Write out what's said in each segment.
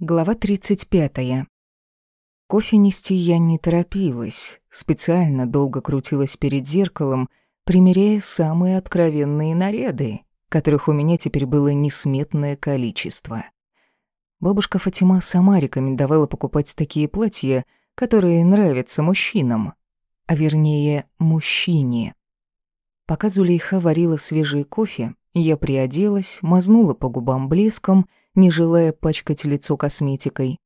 Глава 35. Кофе нести я не торопилась, специально долго крутилась перед зеркалом, примеряя самые откровенные наряды, которых у меня теперь было несметное количество. Бабушка Фатима сама рекомендовала покупать такие платья, которые нравятся мужчинам, а вернее, мужчине. Пока Зулейха варила свежий кофе, я приоделась, мазнула по губам блеском — не желая пачкать лицо косметикой.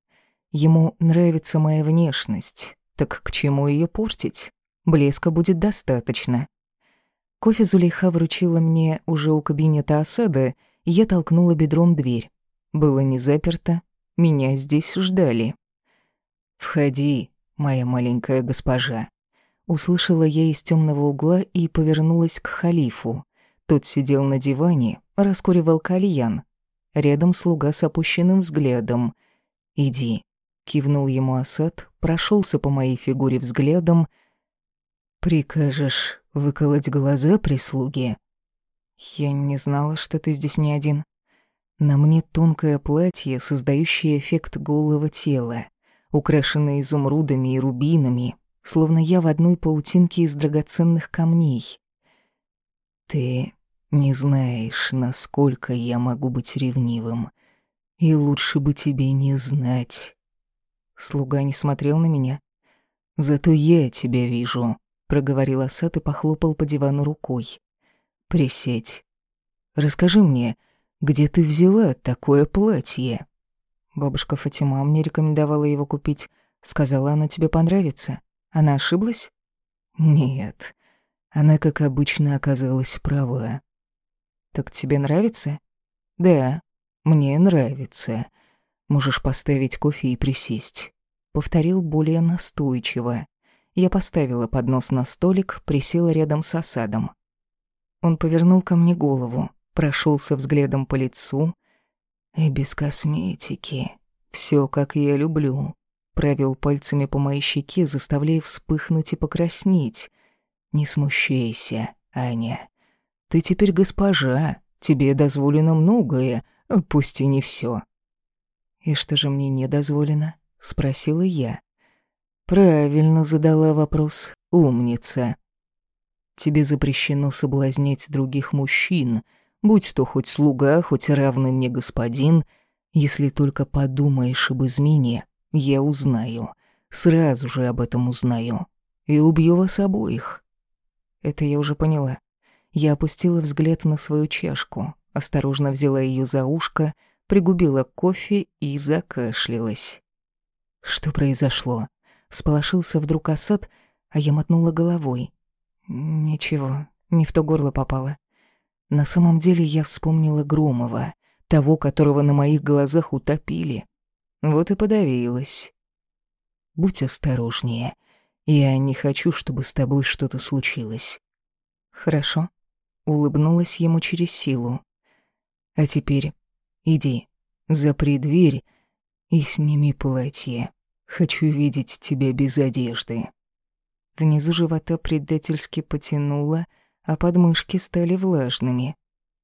Ему нравится моя внешность, так к чему ее портить? Блеска будет достаточно. Кофе Зулейха вручила мне уже у кабинета осада, и я толкнула бедром дверь. Было не заперто, меня здесь ждали. «Входи, моя маленькая госпожа», — услышала я из темного угла и повернулась к халифу. Тот сидел на диване, раскуривал кальян, Рядом слуга с опущенным взглядом. «Иди», — кивнул ему Асад, прошелся по моей фигуре взглядом. «Прикажешь выколоть глаза прислуги?» «Я не знала, что ты здесь не один. На мне тонкое платье, создающее эффект голого тела, украшенное изумрудами и рубинами, словно я в одной паутинке из драгоценных камней. Ты не знаешь, насколько я могу быть ревнивым. И лучше бы тебе не знать. Слуга не смотрел на меня. Зато я тебя вижу, проговорил Асад и похлопал по дивану рукой. Присядь. Расскажи мне, где ты взяла такое платье? Бабушка Фатима мне рекомендовала его купить. Сказала, оно тебе понравится. Она ошиблась? Нет. Она, как обычно, оказалась права. «Так тебе нравится?» «Да, мне нравится. Можешь поставить кофе и присесть». Повторил более настойчиво. Я поставила поднос на столик, присела рядом с осадом. Он повернул ко мне голову, прошелся взглядом по лицу. И без косметики. Все, как я люблю. Провел пальцами по моей щеке, заставляя вспыхнуть и покраснеть. Не смущайся, Аня. Ты теперь госпожа, тебе дозволено многое, пусть и не все. «И что же мне не дозволено?» — спросила я. «Правильно задала вопрос, умница. Тебе запрещено соблазнять других мужчин, будь то хоть слуга, хоть равный мне господин. Если только подумаешь об измене, я узнаю, сразу же об этом узнаю и убью вас обоих». Это я уже поняла. Я опустила взгляд на свою чашку, осторожно взяла ее за ушко, пригубила кофе и закашлялась. Что произошло? Сполошился вдруг осад, а я мотнула головой. Ничего, не в то горло попало. На самом деле я вспомнила Громова, того, которого на моих глазах утопили. Вот и подавилась. Будь осторожнее. Я не хочу, чтобы с тобой что-то случилось. Хорошо. Улыбнулась ему через силу. А теперь иди, запри дверь и сними платье. Хочу видеть тебя без одежды. Внизу живота предательски потянуло, а подмышки стали влажными.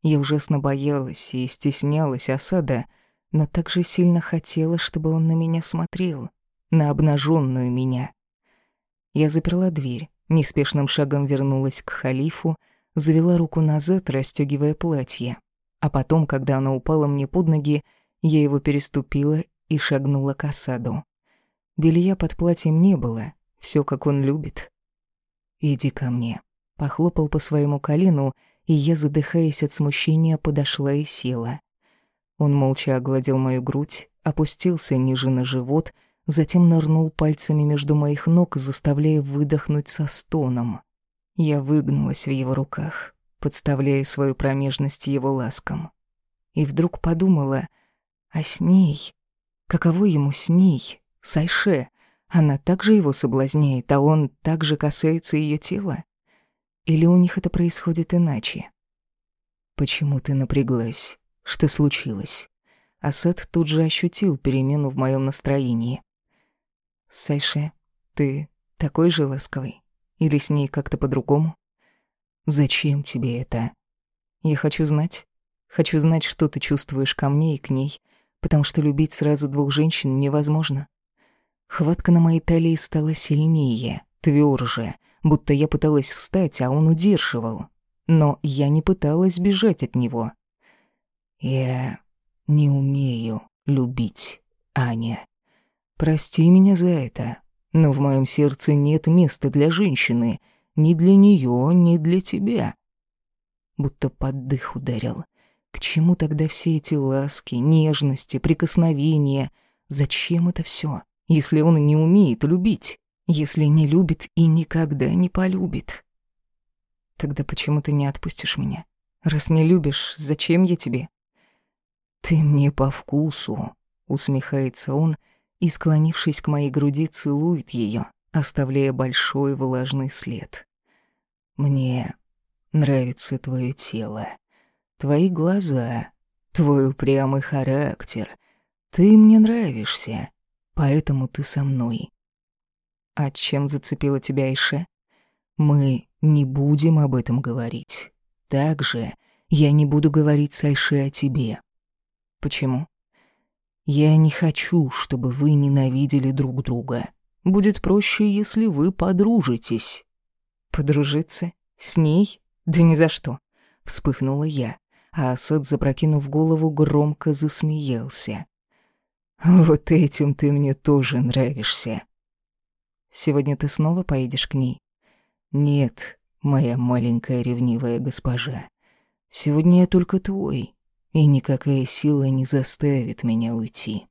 Я ужасно боялась и стеснялась осада, но также сильно хотела, чтобы он на меня смотрел, на обнаженную меня. Я заперла дверь, неспешным шагом вернулась к халифу, завела руку назад, расстёгивая платье. А потом, когда оно упало мне под ноги, я его переступила и шагнула к осаду. Белья под платьем не было, всё как он любит. «Иди ко мне», — похлопал по своему колену, и я, задыхаясь от смущения, подошла и села. Он молча огладил мою грудь, опустился ниже на живот, затем нырнул пальцами между моих ног, заставляя выдохнуть со стоном. Я выгнулась в его руках, подставляя свою промежность его ласкам. И вдруг подумала, а с ней? Каково ему с ней, Сайше? Она также его соблазняет, а он также касается ее тела? Или у них это происходит иначе? Почему ты напряглась? Что случилось? Асад тут же ощутил перемену в моем настроении. Сайше, ты такой же ласковый? Или с ней как-то по-другому? Зачем тебе это? Я хочу знать. Хочу знать, что ты чувствуешь ко мне и к ней. потому что любить сразу двух женщин невозможно. Хватка на моей талии стала сильнее, тверже, будто я пыталась встать, а он удерживал. Но я не пыталась бежать от него. Я не умею любить, Аня. Прости меня за это, но в моем сердце нет места для женщины, ни для нее, ни для тебя. Будто под дых ударил. К чему тогда все эти ласки, нежности, прикосновения? Зачем это все, если он не умеет любить? Если не любит и никогда не полюбит? Тогда почему ты не отпустишь меня? Раз не любишь, зачем я тебе? Ты мне по вкусу, усмехается он и, склонившись к моей груди, целует ее, оставляя большой влажный след. Мне нравится твое тело, твои глаза, твой упрямый характер. Ты мне нравишься, поэтому ты со мной. А чем зацепила тебя Айше? Мы не будем об этом говорить. Также я не буду говорить с Айше о тебе. Почему? Я не хочу, чтобы вы ненавидели друг друга. Будет проще, если вы подружитесь. Подружиться? С ней? Да ни за что. Вспыхнула я, а Асад, запрокинув голову, громко засмеялся. Вот этим ты мне тоже нравишься. Сегодня ты снова поедешь к ней? Нет, моя маленькая ревнивая госпожа. Сегодня я только твой и никакая сила не заставит меня уйти.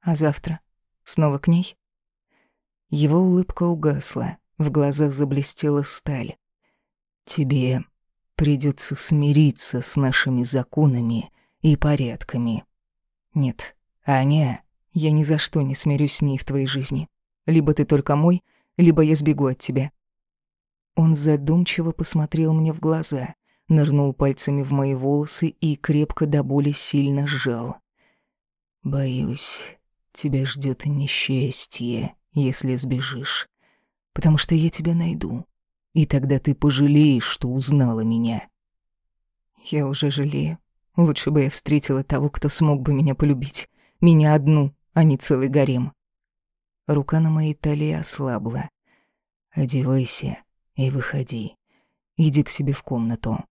А завтра? Снова к ней? Его улыбка угасла, в глазах заблестела сталь. Тебе придется смириться с нашими законами и порядками. Нет, Аня, я ни за что не смирюсь с ней в твоей жизни. Либо ты только мой, либо я сбегу от тебя. Он задумчиво посмотрел мне в глаза, нырнул пальцами в мои волосы и крепко до боли сильно сжал. «Боюсь, тебя ждет несчастье, если сбежишь, потому что я тебя найду, и тогда ты пожалеешь, что узнала меня». «Я уже жалею. Лучше бы я встретила того, кто смог бы меня полюбить. Меня одну, а не целый гарем». Рука на моей талии ослабла. «Одевайся и выходи. Иди к себе в комнату.